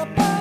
the bottom.